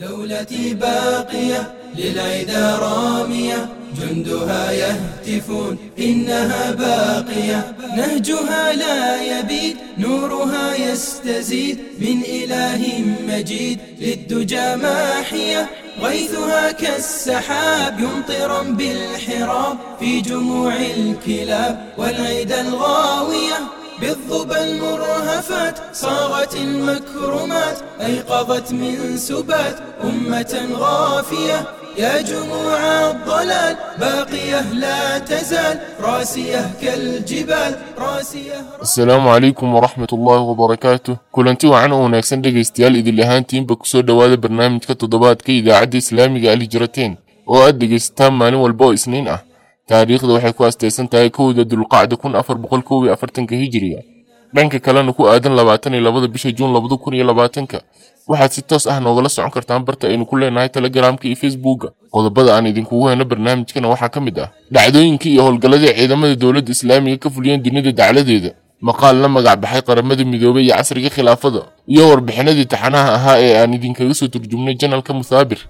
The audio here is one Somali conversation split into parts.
دولتي باقية للعدا رامية جندها يهتفون إنها باقية. نهجها لا يبيد نورها يستزيد. من إله مجيد للدجى ماحية. غيثها كالسحاب يمطرا بالحراب في جموع الكلاب والعيد الغاوية. بالظبى المرهفات صاغت المكرمات أيقظت من سبات أمة غافية. يا جموع الضلال باقية لا تزال. راسية كالجبال راسية راسية. السلام عليكم ورحمة الله وبركاته. كل أنتوا عنا ونكسن لغا استيال إذن لهان تيم بكسور دوالة برنامج كتو دبات كي إذا عدي إسلامي قال هجرتين وأدي قستان مالي والبو إسنين أه. Taariikhda waxay ku astaysan tahay kowda dulqacda kun afar boqol kow iyo afartanka hijiriga dhanka kalena ku aadan labaatan iyo labada bisha juun labada kun iyo labaatanka waxaad si toos ah noogala socon kartaan barta aynu ku leenahay telegramka iyo facebooka qodobada aan idinkugu heyno barnaamijkana waxaa ka mid ah dhacdooyinkii iyo howlgalladii ciidamada dowladda islaamiga ka fuliyeen dunida dacladeeda maqaal la magac baxay qaramada midoobay iyo casriga khilaafada iyo warbixinadii taxanaha ahaa ee aan idinkaga soo turjumnay janalka musaabir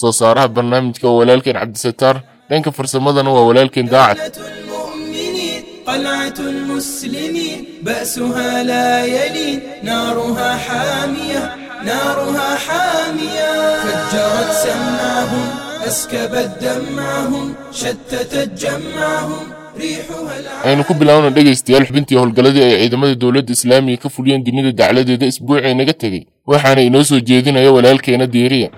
soo saaraha barnaamijka walaalkeen cabdisataar farsamadana waa walaalkeen daacad قلعة المؤمنين قلعة المسلمين بأسها لا يلين نارها حامية نارها حامية فجرت سمعهم أسكبت دمعهم شتتت جمعهم aynu ku bilaawna dhegaystayaal xubintii howlgalladii ay ciidamada dowladda islaamiga ka fuliyeen dunida dacladeeda isbuucii naga tegey waxaana inoo soo jeedinaya walaalkeena diiriya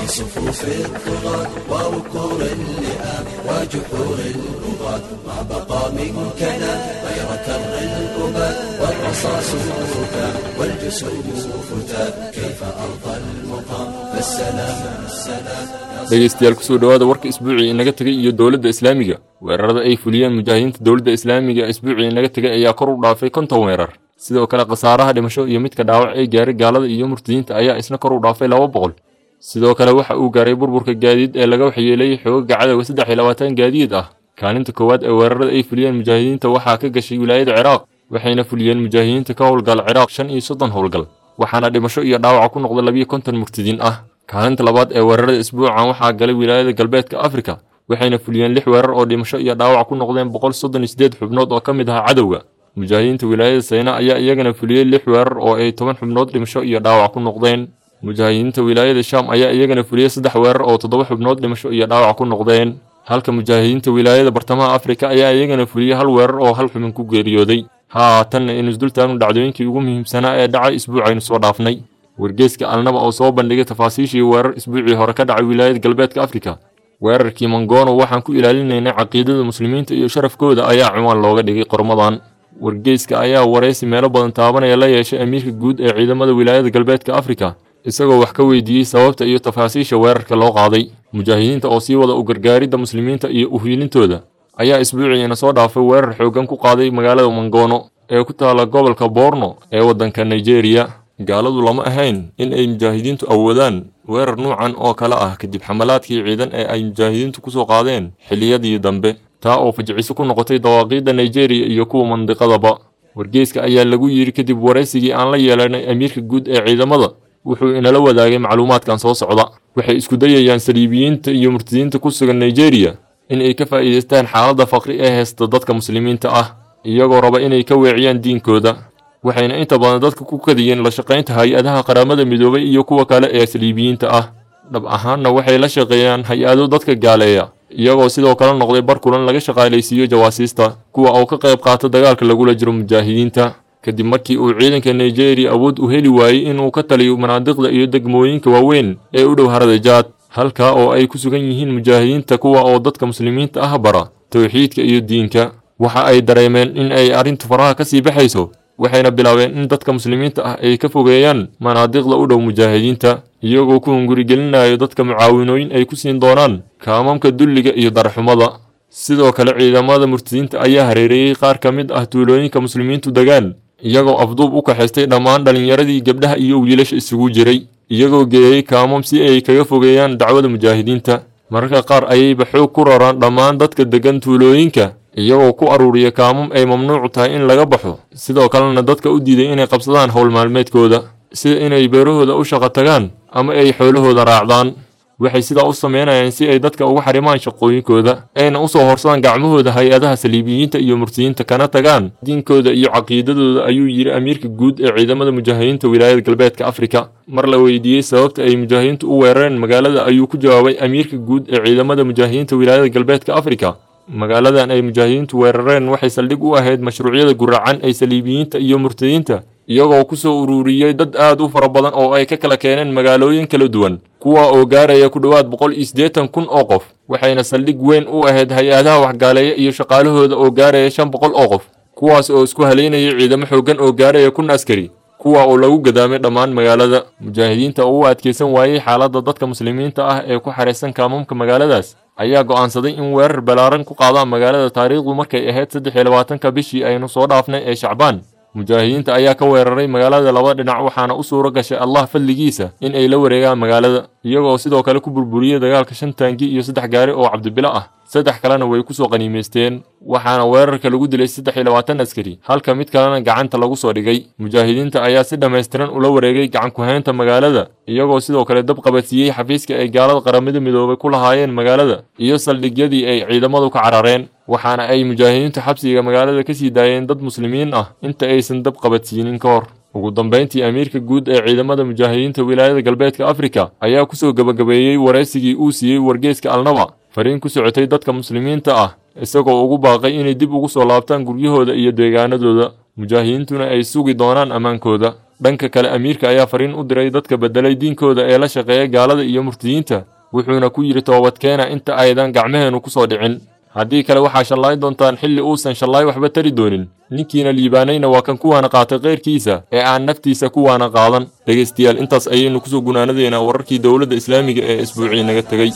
في صفوف الطغاة وركور اللئام وجحور البغاة ما بقى من كلام غير كر الأباد والرصاص فتى والجسوم فتى كيف أرضى المقام فالسلام السلام dhegaystayaal kusoo dhowaada warka isbuucii inaga tegay iyo dowladda islaamiga weerarada ay fuliyeen mujaahidiinta dowladda islaamiga isbuucii inaga tegay ayaa kor u dhaafay konton weerar sidoo kale khasaaraha dhimasho iyo midka dhaawac ee gaaray gaalada iyo murtadiinta ayaa isna kor u dhaafay laba boqol sidoo kale waxa uu gaaray burburka gaadiid ee laga waxyeelay xoogaga cadowga saddex iyo labaatan gaadiid ah. Kaalinta koowaad ee weerarada ay fuliyeen mujaahidiinta waxaa ka gashay wilaayada ciraaq waxayna fuliyeen mujaahidiinta ka howlgala ciraaq shan iyo soddon howlgal waxaana dhimasho iyo dhaawaca ku noqda labiyo konton murtadiin ah. Kaalinta labaad ee weerarada isbuucan waxaa galay wilaayada galbeedka afrika waxayna fuliyeen lix weerar oo dhimasho iyo dhaawac ku noqdeen boqol soddon iyo siddeed xubnood oo ka mid ahaa cadowga. Mujaahidiinta wilaayada sayna ayaa iyagana fuliyey lix weerar oo ay toban xubnood dhimasho iyo dhaawac ku noqdeen mujaahidiinta wilaayada shaam ayaa iyagana fuliyey saddex weerar oo toddoba xubnood dhimasho iyo dhaawac ku noqdeen. Halka mujaahidiinta wilaayada bartamaha afrika ayaa iyagana fuliyey hal weerar oo hal xubin ku geeriyooday. Haatanna aynu isdultaagnu dhacdooyinkii ugu muhiimsanaa ee dhacay isbuucaynu soo dhaafnay. Wargeeska alnaba oo soo bandhigay tafaasiishii weerar isbuucii hore ka dhacay wilaayada galbeedka afrika. Weerarkii mongono waxaan ku ilaalinaynay caqiidada muslimiinta iyo sharafkooda ayaa cunwaan looga dhigay qormadan. Wargeyska ayaa waraysi meelo badan taabanaya la yeeshay amiirka guud ee ciidamada wilaayada galbeedka afrika isagoo wax ka weydiiyey sababta iyo tafaasiisha weerarka loo qaaday. Mujaahidiinta oo sii wada u gargaaridda muslimiinta iyo uhiilintooda ayaa isbuuciina soo dhaafay weerar xooggan ku qaaday magaalada mongono ee ku taala gobolka borno ee waddanka nigeria. Gaaladu lama ahayn in ay mujaahidiintu awoodaan weerar nuucan oo kale ah kadib xamalaadkii ciidan ee ay mujaahidiintu ku soo qaadeen xilliyadii dambe. Taa oo fajiciso ku noqotay dawaaqiidda nigeria iyo kuwa mandiqadaba. Wargeyska ayaa lagu yidhi kadib waraysigii aan la yeelanay amiirka guud ee ciidamada wuxuu inala wadaagay macluumaadkan soo socda. Waxay isku dayayaan saliibiyiinta iyo murtadiinta ku sugan nigeria in ay ka faa'iidaystaan xaaladda faqri ee haysta dadka muslimiinta ah iyagoo raba inay ka weeciyaan diinkooda. Waxayna inta badan dadka ku kadiyeen la shaqaynta hay'adaha qaramada midoobay iyo kuwa kale ee saliibiyiinta ah. Dhab ahaanna waxay la shaqeeyaan hay'ado dadka gaaleeya iyagoo sidoo kale noqday bar kulan laga shaqaalaysiiyo jawaasiista kuwa oo ka qayb qaata dagaalka lagula jiro mujaahidiinta kadib markii uu ciidanka nigeria awood u heli waayey inuu ka taliyo manaadiqda iyo degmooyinka waaweyn ee u dhow harada jaad halkaa oo ay ku sugan yihiin mujaahidiinta kuwa oo dadka muslimiinta ah bara towxiidka iyo diinka. Waxa ay dareemeen in ay arrintu faraha ka sii baxayso waxayna bilaabeen in dadka muslimiinta ah ay ka fogeeyaan manaadiqda u dhow mujaahidiinta iyagoo ku hungurigelinayo dadka mucaawinooyin ay ku siin doonaan kaamamka dulliga iyo darxumada. Sidoo kale ciidamada murtadiinta ayaa hareereeyey qaar ka mid ah tuulooyinka muslimiintu degaan iyagoo afduub u kaxaystay dhammaan dhallinyaradii gabdhaha iyo wiilasha isugu jiray iyagoo geeyey kaamam si ay kaga fogeeyaan dacwada mujaahidiinta mararka qaar ayayba xoog ku raraan dhammaan dadka deggan tuulooyinka iyagoo ku aruuriya kaamam ay mamnuucu tahay in laga baxo. Sidoo kalena dadka u diiday inay qabsadaan howl maalmeedkooda sida inay beerahooda u shaqo tagaan ama ay xoolahooda raacdaan waxay sidaa u sameynayaan si ay dadka uga xarimaan shaqooyinkooda ayna u soo horsadaan gacmahooda hay'adaha saliibiyiinta iyo mursiyiinta kana tagaan. Diinkooda iyo caqiidadooda ayuu yidhi amiirka guud ee ciidamada mujaahidiinta wilaayada galbeedka afrika. Mar la weydiiyey sababta ay mujaahidiintu u weerareen magaalada ayuu ku jawaabay amiirka guud ee ciidamada mujaahidiinta wilaayada galbeedka afrika magaaladan ay mujaahidiintu weerareen waxay saldhig u ahayd mashruucyada guracan ay saliibiyiinta iyo murtadiinta iyagoo ku soo ururiyey dad aad u fara badan oo ay ka kala keeneen magaalooyin kala duwan kuwa oo gaaraya ku dhowaad boqol iyo siddeetan kun oo qof waxayna saldhig weyn u ahayd hay'adaha waxgaaleeya iyo shaqaalahooda oo gaaraya shan boqol oo qof kuwaas oo isku halaynayay ciidamo xooggan oo gaaraya kun askari kuwa oo lagu gadaamay dhammaan magaalada. Mujaahidiinta oo u adkaysan waayey xaaladda dadka muslimiinta ah ee ku xaraysan kaamamka magaaladaas ayaa go'aansaday in weerar ballaaran ku qaadaan magaalada taariikhdu markay ahayd saddex iyo labaatanka bishii aynu soo dhaafnay ee shacbaan. Mujaahidiinta ayaa ka weeraray magaalada laba dhinac waxaana u suuro gashay allah fadligiisa in ay la wareegaan magaalada iyagoo sidoo kale ku burburiyey dagaalka shan taangi iyo saddex gaari oo cabdibilo ah saddex kalena way ku soo qaniimaysteen waxaana weerarka lagu dilay saddex iyo labaatan askari. Halka mid kalena gacanta lagu soo dhigay. Mujaahidiinta ayaa si dhammaystiran ula wareegay gacan ku-haynta magaalada iyagoo sidoo kale dab qabadsiiyey xafiiska ay gaalada qaramada midoobay ku lahaayeen magaalada iyo saldhigyadii ay ciidamadu ka carareen waxaana ay mujaahidiintu xabsiga magaalada ka sii daayeen dad muslimiin ah inta aysan dab qabadsiinin ka hor. Ugu dambayntii amiirka guud ee ciidamada mujaahidiinta wilaayada galbeedka afrika ayaa ku soo gebagabeeyey waraysigii uu siiyey wargeeska alnaba fariin ku socotay dadka muslimiinta ah isagoo ugu baaqay inay dib ugu soo laabtaan guryahooda iyo deegaanadooda. Mujaahidiintuna ay sugi doonaan ammaankooda. Dhanka kale amiirka ayaa fariin u diray dadka beddelay diinkooda ee la shaqeeya gaalada iyo murtiyiinta wuxuuna ku yidhi toobadkeena inta aydan gacmaheennu ku soo dhicin. Haddii kale waxaa shallaay doontaan xilli uusan shallaay waxba tari doonin. Ninkiina liibaanayna waa kan kuwaana qaatay keyrkiisa ee aan naftiisa kuwaana qaadan. Dhegaystayaal intaas ayaynu ku soo gunaanadeynaa wararkii dowladda islaamiga ee isbuucii naga tegey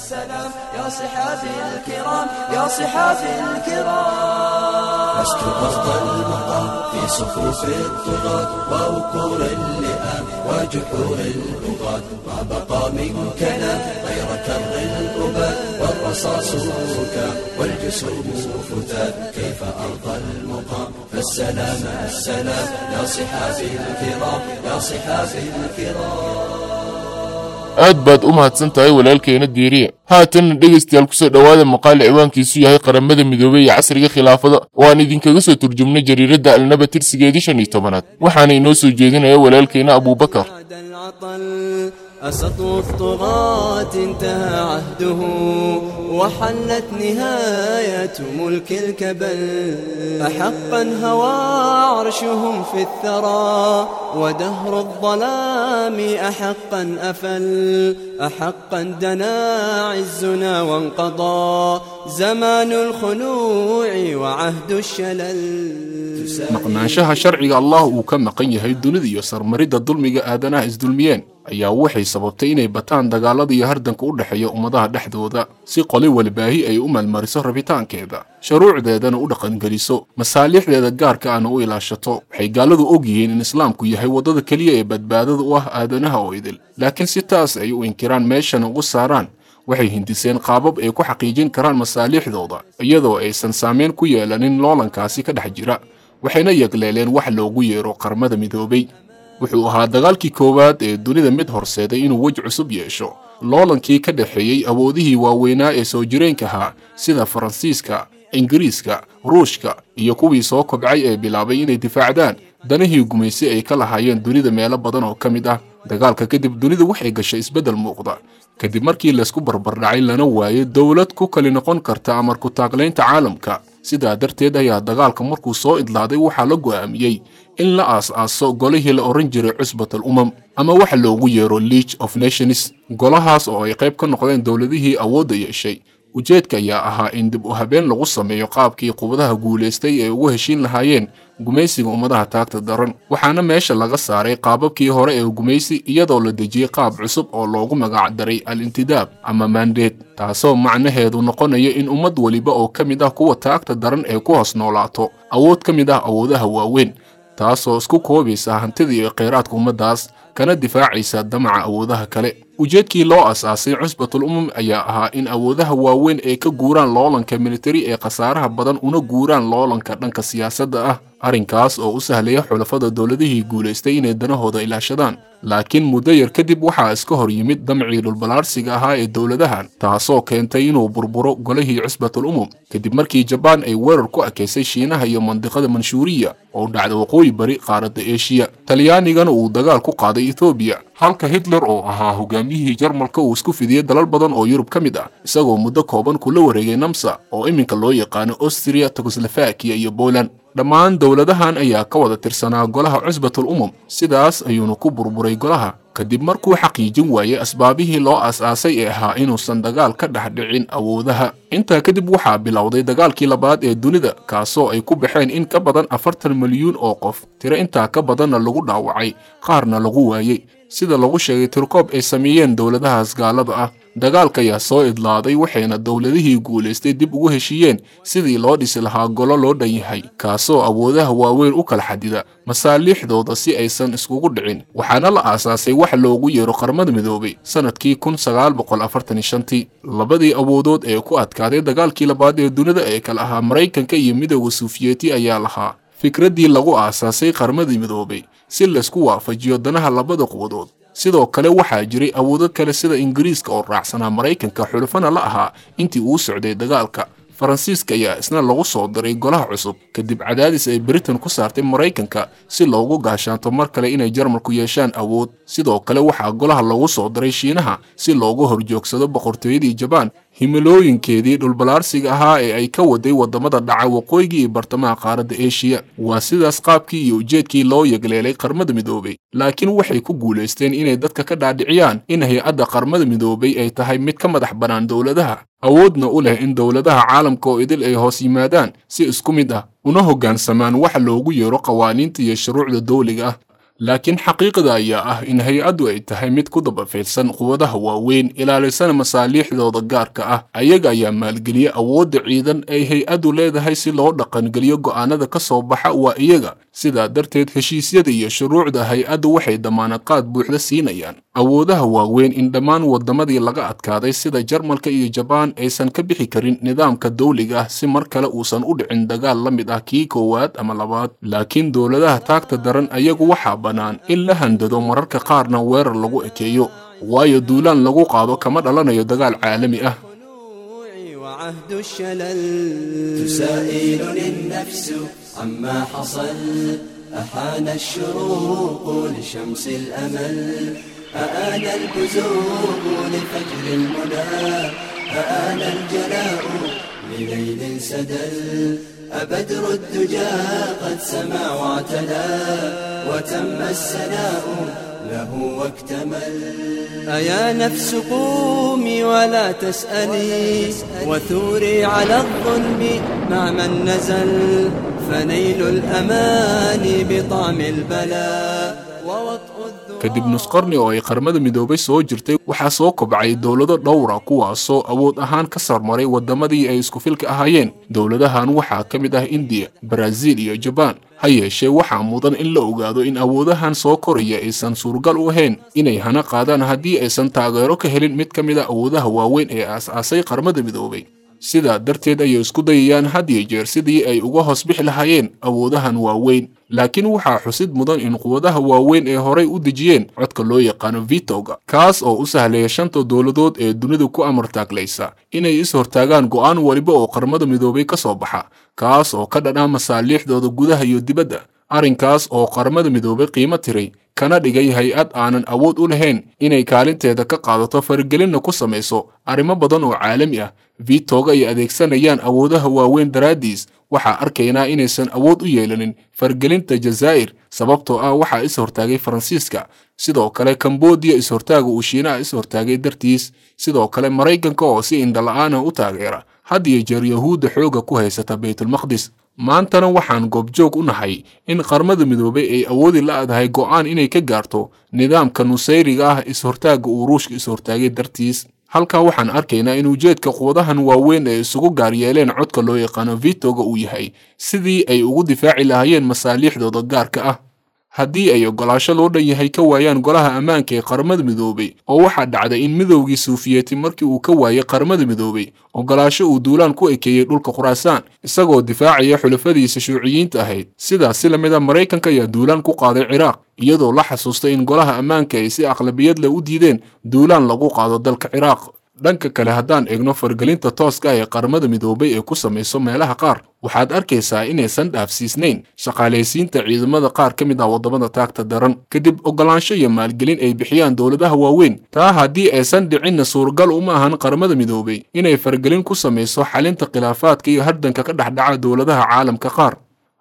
يا الكرام. لست وسط المقام في صفوف الطغاة ووقور اللئام وجحور البغاة ما بقى منكنا غير كر الأباد والرصاص كام والجسوم فتات كيف أرضى المقام؟ فالسلام السلام. يا صحابي الكرام يا صحابي الكرام. aad baad u mahadsan tahay walaalkeena diiriya haatanna dhegaystayaal ku soo dhowaada maqaal ciwaankiisu yahay qaramada midoobey ee casriga khilaafada. Oo aan idinkaga soo turjumnay jariiradda alnaba tirsigeedii shan iyo tobanaad. Waxaana inoo soo jeedinaya walaalkeena abuubakar. أسطو الطغاة انتهى عهده وحلت نهاية ملك الكبل. أحقا هوى عرشهم في الثرى ودهر الظلام أحقا أفل. أحقا دنا عزنا وانقضى زمان الخنوع وعهد الشلل. maqnaanshaha sharciga allah uu ka maqan yahay dunida iyo sarmaridda dulmiga aadanaha isdulmiyeen ayaa waxay sababtay inay bataan dagaalada iyo hardanka u dhexeeya ummadaha dhexdooda si qoli walbaahi ay u maalmariso rabitaankeeda. Shuruucdeedana u dhaqangeliso. Masaalixdeeda gaarka ahna u ilaashato. Waxay gaaladu og yihiin in islaamku yahay waddada keliya ee badbaadada u ah aadanaha oo idil. Laakiin si taas ay u inkiraan meeshana ugu saaraan waxay hindiseen qaabab ay ku xaqiijin karaan masaalixdooda iyadoo aysan saameyn ku yeelanin loolankaasi ka dhex jira waxayna yegleeleen wax loogu yeero qarmada midoobay wuxuu ahaa dagaalkii koowaad ee dunida mid horseeday inuu wej cusub yeesho. Loolankii ka dhexeeyey awoodihii waaweynaa ee soo jireenka ahaa sida faransiiska ingiriiska ruushka iyo kuwii soo kobcay ee bilaabay inay difaacdaan danihii gumaysi ay ka lahaayeen dunida meelo badan oo ka mid ah. Dagaalka kadib dunidu waxay gashay isbeddel muuqda. Kadib markii laysku barbardhacay lana waayey dowlad ku kali noqon karta amar ku taaglaynta caalamka. Sidaa darteed ayaa dagaalka markuu soo idlaaday waxaa la go'aamiyey in la aas-aaso golihii la odhan jiray cusbatal umam ama waxa loogu yeero league of nations. Golahaas oo ay qayb ka noqdeen dowladihii awoodda yeeshay ujeedka ayaa ahaa in dib u habeen lagu sameeyo qaabkii qubadaha guulaystay ee ugu heshiin lahaayeen gumaysiga ummadaha taagta daran. Waxaana meesha laga saaray qaababkii hore ee gumaysi iyadoo la dejiyey qaab cusub oo loogu magac daray al-intidaab ama maandeed taasoo macnaheedu noqonaya in ummad weliba oo ka mid ah kuwa taagta daran ee ku hoos noolaato. Awood ka mid ah awoodaha waaweyn taasoo isku koobaysa hantida iyo kheyraadka ummaddaas kana difaacaysa damaca awoodaha kale ujeedkii loo asaasay cusbatul umam ayaa ahaa in awoodaha waaweyn ay ka guuraan loolanka militari ee khasaaraha badan una guuraan loolanka dhanka siyaasadda ah. Arrinkaas oo u sahlaya xulafada dowladihii guulaystay inay danahooda ilaashadaan. Laakiin muddo yar kadib waxaa iska hor yimid damcii dhulbalaarsiga ahaa ee dowladahan taasoo keentay inuu burburo golihii cusbatul umum. Kadib markii jabaan ay weerar ku ekeysay shiinaha iyo mandiqada manshuuriya oo dhacda waqooyi bari qaaradda eeshiya talyaanigana uu dagaal ku qaaday ethoobiya halka hitler oo ahaa hogaamiyihii jarmalka uu isku fidiyey dalal badan oo yurub ka mid ah isagoo muddo kooban kula wareegay namsa oo iminka loo yaqaano austria tokoslofakiya iyo poland. Dhammaan dowladahan ayaa ka wada tirsanaa golaha cusbatul umum. Sidaas ayuuna ku burburay golaha kadib markuu xaqiijin waayey asbaabihii loo aas-aasay ee ahaa inuusan dagaal ka dhex dhicin awoodaha. Intaa kadib waxaa bilowday dagaalkii labaad ee dunida kaasoo ay ku baxeen in ka badan afartan milyuun oo qof. Tiro intaa ka badanna lagu dhaawacay qaarna lagu waayey sida lagu sheegay tirkoob ay sameeyeen dowladahaas gaalada ah. Dagaalka ayaa soo idlaaday waxayna dowladihii guulaystay dib ugu heshiiyeen sidii loo dhisi lahaa golo loo dhan yahay kaasoo awoodaha waaweyn u kala xadida masaaliixdooda si aysan iskugu dhicin. Waxaana la aasaasay wax loogu yeero qaramada midoobay sannadkii shantii. Labadii awoodood ee ku adkaaday dagaalkii labaad ee dunida ee kale ahaa maraykanka iyo midooda suufiyeeti ayaa lahaa. Fikraddii lagu aasaasay qarmadii midoobay si laysku waafajiyo danaha labada quwadood sidoo kale waxaa jiray awoodo kale sida ingiriiska oo raacsanaa maraykanka xulufana la ahaa intii uu socday dagaalka. Faransiiska ayaa isna lagu soo diray golaha cusub kadib cadaadis ay britain ku saartay maraykanka si loogu gaashaanto mar kale inay jarmalku yeeshaan awood. Sidoo kale waxaa golaha lagu soo diray shiinaha si loogu horjoogsado boqortooyadii jabaan himilooyinkeedii dhulbalaarsiga ahaa ee ay ka waday waddamada dhaca waqooyigii iyo bartamaha qaaradda eeshiya waa sidaas qaabkii iyo ujeedkii loo yegleelay qarmada midoobay. Laakiin waxay ku guulaysteen inay dadka ka dhaadhiciyaan in hay'adda qarmada midoobay ay tahay mid ka madax bannaan dowladaha. Awoodna u leh in dowladaha caalamka oo idil ay hoos yimaadaan si isku mid ah una hoggaansamaan waxa loogu yeero qawaaniinta iyo shuruucda dowliga ah laakiin xaqiiqda ayaa ah in hay'addu ay tahay mid ku dabafaylsan quwadaha waaweyn ilaalisana masaaliixdooda gaarka ah. Ayaga ayaa maalgeliya awoodda ciidan ay hay'addu leedahay si loo dhaqangeliyo go'aanada ka soo baxa. Waa iyaga sidaa darteed heshiisyada iyo shuruucda hay'addu waxay damaanadqaad buuxda siinayaan. Awoodaha waaweyn in dhammaan wadamadii laga adkaaday sida jarmalka iyo jabaan aysan ka bixi karin nidaamka dowliga ah si mar kale uusan u dhicin dagaal la mid ah kii koowaad ama labaad. Laakiin dowladaha taagta daran ayagu waxaa bannaan in la handado mararka qaarna weerar lagu ekeeyo waayo duulaan lagu qaado kama dhalanayo dagaal caalami ah عما حصل أحان الشروق لشمس الأمل أآن البزوق لفجر المنى أآن الجلاء لليل سدل أبدر الدجى قد سما واعتلى وتم السناء له واكتمل. أيا نفس قومي ولا تسألي وثوري على الظلم مع من نزل. kadib nusqarni oo ay qaramada midoobay soo jirtay waxaa soo kobcay dowlado dhowra kuwaasoo awood ahaan ka sarmaray waddamadii ay iskufilka ahaayeen. Dowladahan waxaa ka mid ah indiya baraaziil iyo jabaan ha yeeshee waxaa mudan in la ogaado in awoodahan soo koraya aysan suurgal u ahayn. Inay hana qaadaan haddii aysan taageero ka helin mid ka mid a awoodaha waaweyn ee aas-aasay qaramada midoobay sidaa darteed ayay isku dayayaan had iyo jeer sidii ay uga hoos bixi lahaayeen awoodahan waaweyn. Laakiin waxaa xusid mudan in quwadaha waaweyn ee horay u dejiyeen codka loo yaqaano vitoga kaas oo u sahlaya shanta dowladood ee dunida ku amartaaglaysa inay is hortaagaan go'aan waliba oo qarmada midoobay ka soo baxa kaas oo ka dhadhaa masaaliixdooda gudaha iyo dibadda arrinkaas oo qaramada midoobay qiimo tiray kana dhigay hay'ad aanan awood u lahayn inay kaalinteeda ka qaadato faragelinna ku samayso. Arrimo badan oo caalami ah vitoga ay adeegsanayaan awoodaha waaweyn daraaddiis waxaa arkaynaa inaysan awood u yeelanin fargelinta jazaa'ir sababtoo ah waxaa is hortaagay faransiiska. Sidoo kale kambodiya is-hortaaga uu shiinaha is hortaagay dartiis. Sidoo kale maraykanka oo si indhala-aana u taageera. Had iyo jeer yahuudda xoogga ku haysata baytulmaqdis maantana waxaan goobjoog u nahay in qarmada midoobay ay awoodi la-dahay go'aan inay ka gaarto nidaamka nusayriga ah is-hortaagga uu ruushka is-hortaagay dartiis. Halkaa waxaan arkaynaa in ujeedka quwadahan waaweyn ee isugu gaar yeeleen codka loo yaqaano vitoga uu yahay sidii ay ugu difaaci lahaayeen masaaliixdooda gaarka ah haddii ay ogolaasho loo dhan yahay ka waayaan golaha ammaanka ee qaramada midoobay oo waxaa dhacday in midowgii suufiyeeti markii uu ka waayay qaramada midoobay ogolaasho uu duulaan ku ekeeyey dhulka khuraasaan isagoo difaacaya xulafadiisa shuuciyiinta ahayd. Sidaas si la mid a maraykanka ayaa duulaan ku qaaday ciraaq iyadoo la xasuustay in golaha ammaanka ay si aqlabiyad leh u diideen duulaan lagu qaado dalka ciraaq dhanka kale haddaan eegno fargelinta tooska ah ee qaramada midoobay ee ku samayso meelaha qaar waxaad arkaysaa inaysan dhaafsiisnayn. Shaqaalaysiinta ciidamada qaar ka mid ah waddamada taagta daran kadib ogolaansho iyo maalgelin ay bixiyaan dowladaha waaweyn. Taa haddii aysan dhicinna suuragal uma ahan qaramada midoobay inay fargelin ku samayso xalinta khilaafaadka iyo hardanka ka dhexdhaca dowladaha caalamka qaar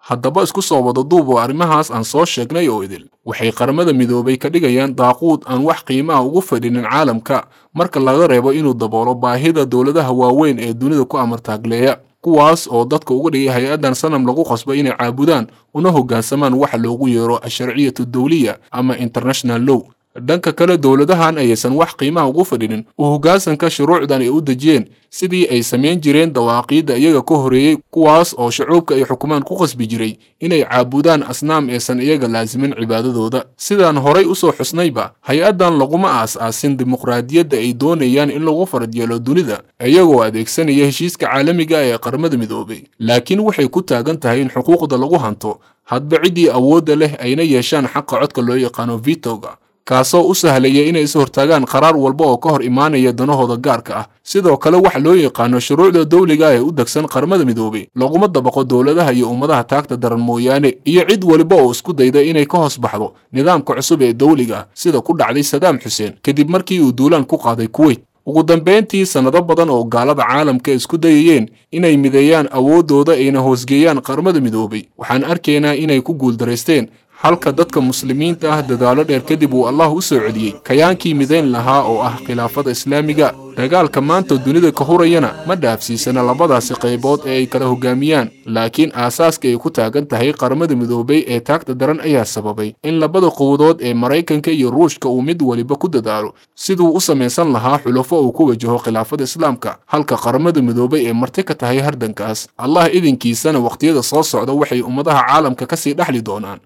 haddaba isku soo wada duub oo arrimahaas aan soo sheegnay oo idil. Waxay qaramada midoobay ka dhigayaan daaquud aan wax qiimaha ugu fadhinin caalamka. Marka laga reebo inuu daboolo baahida dowladaha waaweyn ee dunida ku amartaagleeya kuwaas oo dadka uga dhigay hay'addan sanam lagu qasbay inay caabudaan una hoggaansamaan waxa loogu yeero asharciyatu dawliya ama international low dhanka kale dowladahan ayaysan wax qiimaha ugu fadhinin u hoggaansanka shuruucdan ay u dejiyeen sidii ay samayn jireen dawaaqiidda iyaga ka horeeyey kuwaas oo shucuubka ay xukumaan ku qasbi jiray inay caabudaan asnaam aysan iyaga laasimin cibaadadooda. Sidaan horay u soo xusnayba hay'addan laguma aas-aasin dimuqraadiyadda ay doonayaan in lagu farad yeelo dunida iyagoo adeegsanaya heshiiska caalamiga ee qaramada midoobay. Laakiin waxay ku taagan tahay in xuquuqda lagu hanto hadba ciddii awoodda leh ayna yeeshaan xaqa codka loo yaqaano vitoga kaasoo u sahlaya inay is hortaagaan qaraar walba oo ka hor imaanaya danahooda gaarka ah. Sidoo kale waxa loo yaqaano shuruucda dawliga ee u degsan qaramada midoobay. Laguma dabaqo dowladaha iyo ummadaha taagta daran mooyaane iyo cid waliba oo isku dayda inay ka hoos baxdo nidaamka cusub ee dawliga ah sida ku dhacday sadaam xuseen kadib markii uu duulaan ku qaaday kuweyt ugu dambayntii sannado badan oo gaalada caalamka isku dayayeen inay mideeyaan awooddooda ayna hoosgeeyaan qaramada midoobay. Waxaan arkaynaa inay ku guuldaraysteen halka dadka muslimiinta ah dadaalo dheer kadib uu allah u soo celiyey kayaankii midayn lahaa oo ah khilaafada islaamiga dagaalka maanta dunida ka hurayana ma dhaafsiisana labadaasi qaybood ee ay kala hogaamiyaan. Laakiin aasaaska ay ku taagan tahay qaramada midoobay ee taagta daran ayaa sababay in labada quwadood ee maraykanka iyo ruushka uu mid waliba ku dadaalo. Siduu u samaysan lahaa xulafo uu ku wajaho khilaafada islaamka halka qaramada midoobay ee marti ka tahay hardankaas. Allah idinkiisana wakhtiyada soo socda waxay ummadaha caalamka ka sii dhexli doonaan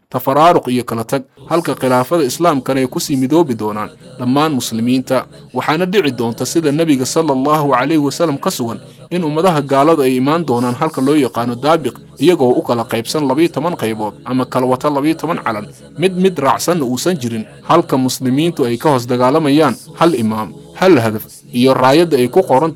tafaraaruq iyo kala tag. Halka khilaafada islaamkana ay ku sii midoobi doonaan dhammaan muslimiinta. Waxaana dhici doonta sida nebiga sala allahu calayhi wasallam ka sugan in ummadaha gaalada ay imaan doonaan halka loo yaqaano daabiq iyagoo u kala qaybsan labiyo toban qaybood ama kala wata labiyo toban calan mid mid raacsanna uusan jirin. Halka muslimiintu ay ka hoos dagaalamayaan hal imaam hal hadaf iyo raayadda ay ku qoran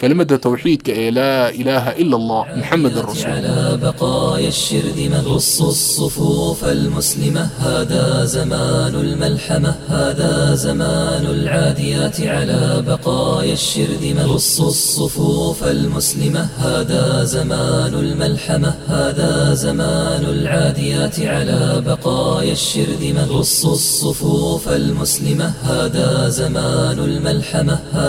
كلمة توحيدك إيه لا إله إلا الله محمد رسول الله على بقايا الشرذمة رص الصفوف المسلمة هذا زمان الملحمة هذا زمان العاديات. على بقايا الشرذمة رص الصفوف المسلمة هذا زمان الملحمة هذا زمان العاديات. على بقايا الشرذمة رص الصفوف المسلمة هذا زمان الملحمة هذا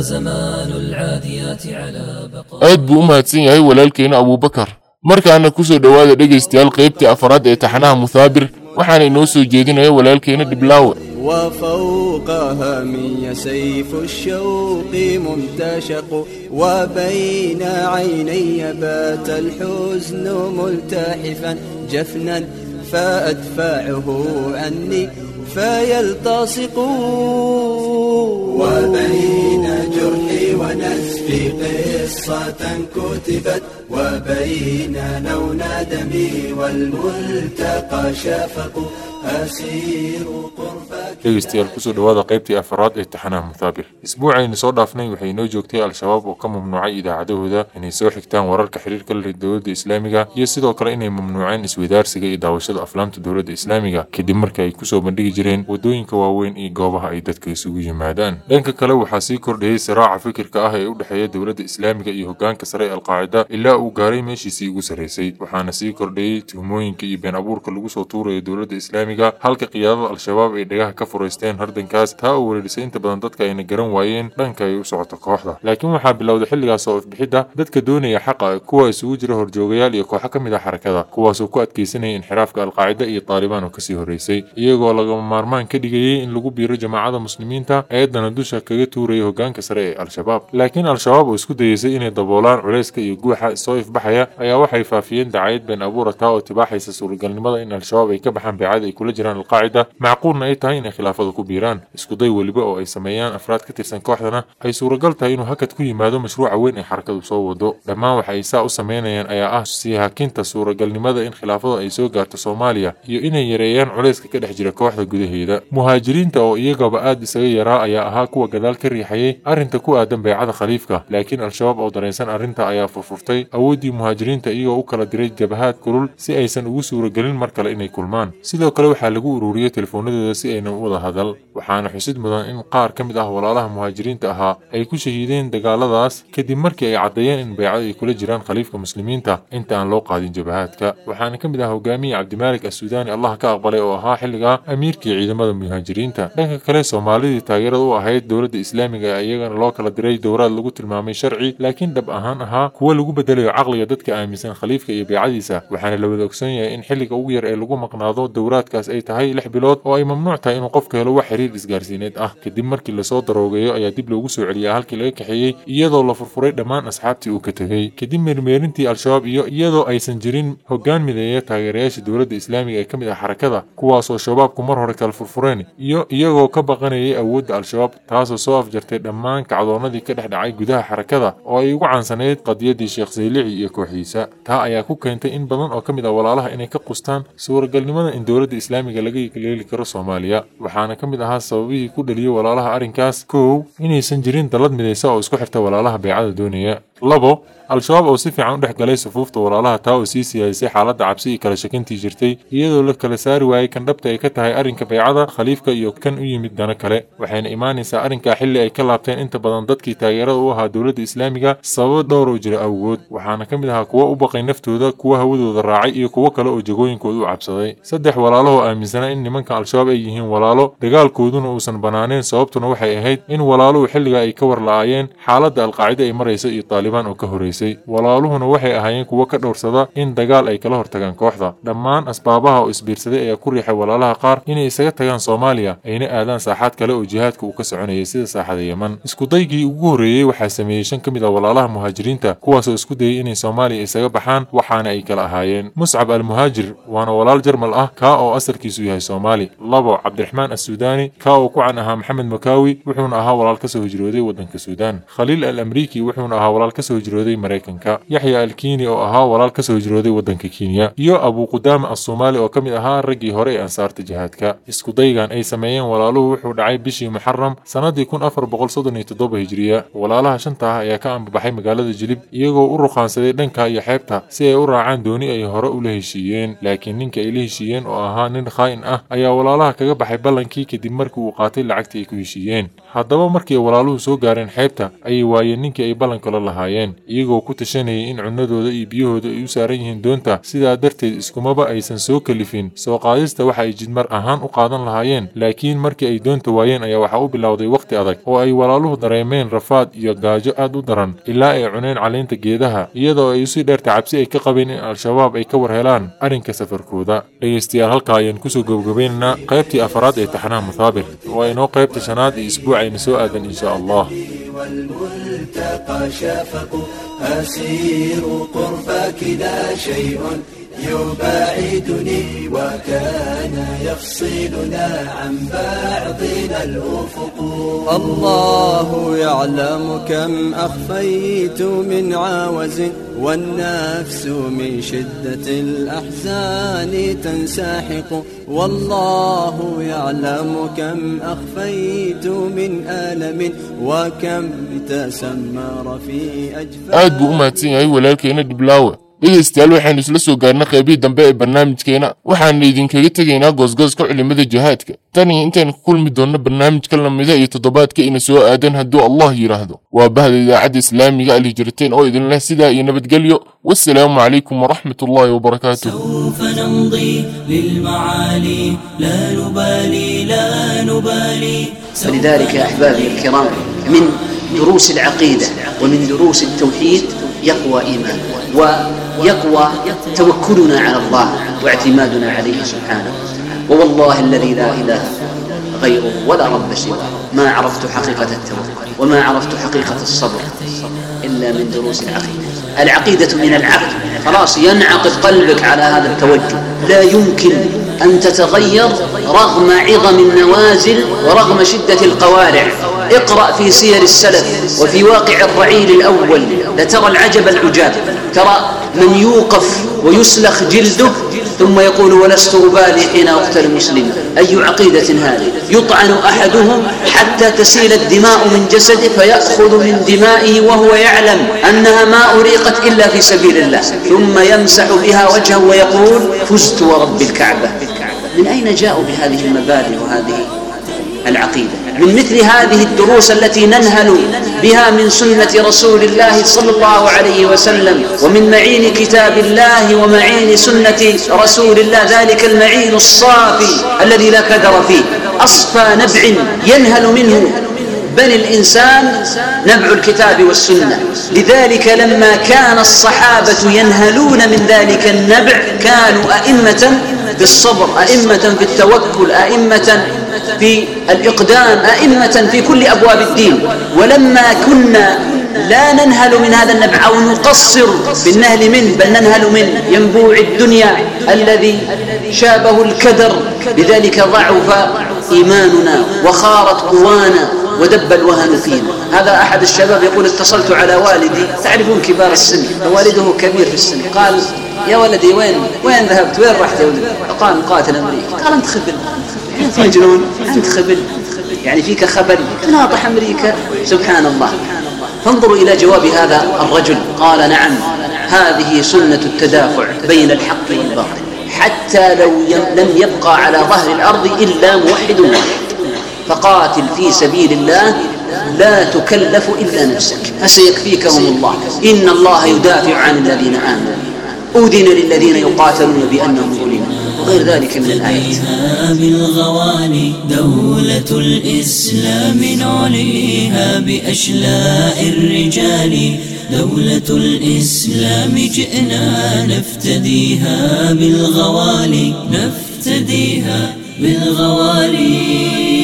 زمان العاديات على بقايا aad buu u mahadsan yahay walaalkeena abuubakar markaana ku soo dhowaada dhegaystayaal qaybtii afaraad ee taxanaha muhaabir waxaana inoo soo jeedinaya walaalkeena dhiblaawe وفوقها من سيف الشوق ممتشق وبين عيني بات الحزن ملتحفا جفنا فأدفعه عني فيلتصق وبين جرحي ونسفي قصة كتبت وبين لون دمي والملتقى شفق أسير قربك dhegaystayaal ku soo dhowaada qaybtii afaraad ee taxanaha muhaabir isbuucaynu soo dhaafnay waxay inoo joogtay al-shabaab oo ka mamnuucay idaacadahooda inay soo xigtaan wararka xiriirka la dowladda islaamiga iyo sidoo kale inay mamnuuceen isweydaarsiga iyo daawashada aflaamta dowladda islaamiga kadib markii ay ku soo bandhigi jireen waddooyinka waaweyn iyo goobaha ay dadka isugu yimaadaan. Dhanka kale waxaa sii kordhayey siraaca fikirka ah ee u dhexeeya dowladda islaamiga iyo hogaanka sare ee alqaacida ilaa uu gaaray meeshiisii ugu sarraysay waxaana sii kordhayey tuhmooyinka iyo been abuurka lagu soo tuurayo dowladda islaamiga halka qiyaadada al-shabaab ay dhagaha ka furaysteen hardankaas taa oo wereerisay inta badan dadka ayna garan waayeen dhanka ay u socoto kooxda. Laakiin waxaa bilowday xilligaas oo ifbixidda dadka doonaya xaqa kuwa isugu jira horjoogayaal iyo kooxo ka mid ah xarakada kuwaasoo ku adkeysanaya inxiraafka alqaacida iyo taalibaan oo ka sii horreysay. Iyagoo lagama maarmaan ka dhigayay in lagu biiro jamaacada muslimiinta eedana dusha kaga tuuraya hogaanka sare ee al-shabaab. Laakiin al-shabaab oo isku dayeysay inay daboolaan culayska iyo guuxa soo ifbaxaya ayaa waxay faafiyeen dacayad been abuura taa oo tibaaxaysa suuragalnimada in al-shabaab ay ka baxaan beecada ay kula jiraan alqaacida macquulna ay tahay inay khilaafada ku biiraan. Iskuday weliba oo ay sameeyaan afraad ka tirsan kooxdana ay suuragal tahay inuu hakad ku yimaado mashruuca weyn ee xarakadu soo wado. Dhammaan waxa ay saa u sameynayaan ayaa ah sii hakinta suuragalnimada in khilaafada ay soo gaarto soomaaliya iyo inay yareeyaan culayska ka dhex jira kooxda gudaheeda. Muhaajiriinta oo iyagaba aad isaga yaraa ayaa ahaa kuwa gadaal ka riixayay arrinta ku aadan beecada khaliifka laakiin al-shabaab oo dareensan arrinta ayaa furfurtay awooddii muhaajiriinta iyagoo u kala diray jabahaad kulul si aysan ugu suuragelin mar kale inay kulmaan. Sidoo kale waxaa lagu ururiyey telefoonadooda si aynan wada hadal waxaana xusid mudan in qaar ka mid ah walaalaha muhaajiriinta ahaa ay ku shahiideen dagaaladaas kadib markii ay caddeeyeen in beecada ay kula jiraan khaliifka muslimiinta inta aan loo qaadin jabahaadka. Waxaana ka mid ah hogaamiye cabdimaalik assuudaani allah ka aqbalay oo ahaa xilligaa amiirkii ciidamada muhaajiriinta. Dhanka kale soomaalidii taageerada u ahayd dowladda islaamiga iyagana loo kala diray dowraad lagu tilmaamay sharci laakiin dhab ahaan ahaa kuwa lagu bedelayo caqliga dadka aaminsan khaliifka iyo beecadiisa waxaana la wada ogsan yahay in xilliga ugu yar ee lagu maqnaado dowraadkaas ay tahay lix bilood oo ay mamnuuc tahay qofka helo wax xiriir isgaarsiineed ah. Kadib markii la soo daroogeeyo ayaa dib loogu soo celiyaa halkii laga kaxeeyey iyadoo la furfuray dhammaan asxaabtii uu ka tegey kadib meermeerintii al-shabaab iyo iyadoo aysan jirin hoggaan mideeya taageerayaasha dowladda islaamiga ee ka mid ah xarakada kuwaasoo shabaabku mar hore kala furfureen iyo iyagoo ka baqanayay awoodda al-shabaab taasoo soo afjartay dhammaan kacdoonnadii ka dhex dhacay gudaha xarakada oo ay ugu caansanayd qadiyaddii sheekh saylici iyo kooxdiisa taa ayaa ku keentay in badan oo ka mid ah walaalaha inay ka qustaan suuragalnimada in dowladda islaamiga laga leeli karo soomaaliya waxaana ka mid ahaa sababihii ku dhaliyey walaalaha arrinkaas kow inaysan jirin dallad midaysa oo isku xirta walaalaha beecada doonaya labo al-shabaab oo si fiican u dhex galay sufuufta walaalaha taa oo sii siyaasay xaaladda cabsi iyo kala shakintii jirtay iyadoo la kala saari waayey kan dhabta ay ka tahay arrinka beecada khaliifka iyo kan u yimid dana kale. Waxayna imaanaysaa arrinkaa xilli ay ka laabteen inta badan dadkii taageerada u ahaa dowladda islaamiga sababo dhowr oo jira awgood. Waxaana ka mid ahaa kuwa u baqay naftooda kuwa hawadooda raacay iyo kuwo kale oo jagooyinkooda u cabsaday. Saddex walaalahoo aaminsanaa in nimanka al-shabaab ay yihiin walaalo. Dagaalkooduna uusan banaaneen sababtuna waxay ahayd in walaaluhu xilliga ay ka war la-aayeen xaaladda alqaacida ay maraysa iyo taalibaan oo ka horeysay walaaluhuna waxay ahaayeen kuwo ka dhowrsada in dagaal ay kala hortagaan kooxda dhammaan asbaabaha oo isbiirsaday ayaa ku riixay walaalaha qaar inay isaga tagaan soomaaliya ayna aadaan saaxaad kale oo jihaadka uu ka soconayay sida saaxada yeman iskudaygii ugu horreeyey waxaa sameeyey shan ka mid ah walaalaha muhaajiriinta kuwaasoo isku dayay inay soomaaliya isaga baxaan waxaana ay kala ahaayeen muscab almuhaajir waana walaal jarmal ah kaa oo asalkiisu yahay soomaali labo cabdiraxmaan assuudaani kaa oo ku can ahaa maxamed makaawi wuxuuna ahaa walaal kasoo hijrooday waddanka suudaan khaliil al amriiki wuxuuna ahaa walaal ka soo hijrooday maraykanka. Yaxya alkiini oo ahaa walaal ka soo hijrooday waddanka kenya iyo abu qudaama assomaali oo ka mid ahaa raggii hore ee ansaarta jihaadka. Iskudaygan ay sameeyeen walaaluhu wuxuu dhacay bishii muxaram sannadii kun afar boqol soddon iyo toddoba hijiriya walaalaha shanta ah ayaa ka ambabaxay magaalada jilib iyagoo u ruqaansaday dhanka iyo xeebta si ay u raacaan dooni ay hore ula heshiiyeen. Laakiin ninka ay la heshiiyeen oo ahaa nin khaa'in ah ayaa walaalaha kaga baxay ballankii kadib markii uu qaatay lacagtii ay ku heshiiyeen. Haddaba markii ay walaaluhu soo gaareen xeebta ayay waayeen ninkii ay ballanka la lahaayeen iyagoo ku tashanayay in cunadooda iyo biyahooda ay u saaran yihiin doonta. Sidaa darteed iskumaba aysan soo kalifin. Soo qaadista waxa ay jidmar ahaan u qaadan lahaayeen laakiin markii ay doonta waayeen ayaa waxaa u bilowday wakhti adag oo ay walaaluhu dareemeen rafaad iyo gaajo aad u daran ilaa ay cuneen caleynta geedaha iyadoo ay u sii dheerta cabsi ay ka qabeen in al-shabaab ay ka war helaan arrinka safarkooda. Dhegaystayaal halkaa ayaan ku soo gabagabaynaynaa qaybtii afaraad ee taxanaha muthaabir waa inoo qaybta shanaad iyo isbuucayna soo aadan insha allah والملتقى شفق أسير قربك لا شيء. يباعدني وكان يفصلنا عن بعضنا الأفق. الله يعلم كم أخفيت من عاوز والنفس من شدة الأحزان تنساحق. والله يعلم كم أخفيت من ألم وكم تسمر في aad buu u mahadsan yahay walaalkeena dhiblaawe dhegaystayaal waxaynu isla soo gaarnay qaybihii dambe ee barnaamijkeena waxaana idinkaga tegaynaa goosgooska culimada jihaadka tan iyo intaynu ku kulmi doonno barnaamijka lamida iyo toddobaadka ina soo aadan hadduu allah yidhaahdo waa bahda idaacadda islaamiga alhijrateen oo idin leh sidaa iyo nabadgelyo wassalaamu calaykum waraxmat ullaahi wabarakaatuh سوف نمضي للمعالي لا نبالي لا نبالي فلذلك يا أحبابي الكرام من دروس العقيدة ومن دروس التوحيد يقوى إيماننا ويقوى توكلنا على الله واعتمادنا عليه سبحانه. ووالله الذي لا إله غيره ولا رب سواه. ما عرفت حقيقة التوكل وما عرفت حقيقة الصبر إلا من دروس العقيدة. العقيدة من العقل. خلاص ينعقد قلبك على هذا التوجه. لا يمكن أن تتغير رغم عظم النوازل ورغم شدة القوارع. اقرأ في سير السلف وفي واقع الرعيل الأول. لترى العجب العجاب. ترى من يوقف ويسلخ جلده ثم يقول ولست أبالي حين أقتل مسلما أي عقيدة هذه؟ يطعن أحدهم حتى تسيل الدماء من جسده فيأخذ من دمائه وهو يعلم أنها ما أريقت إلا في سبيل الله. ثم يمسح بها وجهه ويقول فزت ورب الكعبة. من أين جاءوا بهذه المبادئ وهذه العقيدة؟ من مثل هذه الدروس التي ننهل بها من سنة رسول الله صلى الله عليه وسلم ومن معين كتاب الله ومعين سنة رسول الله ذلك المعين الصافي الذي لا كدر فيه. أصفى نبع ينهل منه بني الإنسان نبع الكتاب والسنة. لذلك لما كان الصحابة ينهلون من ذلك النبع كانوا أئمة بالصبر أئمة في التوكل أئمة في الإقدام أئمة في كل أبواب الدين. ولما كنا لا ننهل من هذا النبع أو نقصر في النهل منه بل ننهل من ينبوع الدنيا الذي شابه الكدر. لذلك ضعف إيماننا وخارت قوانا ودب الوهن فينا. هذا أحد الشباب يقول اتصلت على والدي. تعرفون كبار السن؟ والده كبير في السن. قال يا ولدي وين؟ وين ذهبت؟ وين رحت يا ولدي؟ قال قاتل أمريكا قال أنت خبل أنت مجنون أنت خبل يعني فيك خبل. ناطح أمريكا سبحان الله. فانظروا إلى جواب هذا الرجل. قال نعم هذه سنة التدافع بين الحق والباطل. حتى لو لم يبقى على ظهر الأرض إلا موحد واحد. فقاتل في سبيل الله لا تكلف إلا نفسك. فسيكفيكهم الله. إن الله يدافع عن الذين آمنوا. أذن للذين يقاتلون بأنهم ظلموا وغير ذلك من الآيات. بالغواني دولة الإسلام نعليها بأشلاء الرجال. دولة الإسلام جئنا نفتديها بالغوالي نفتديها بالغوالي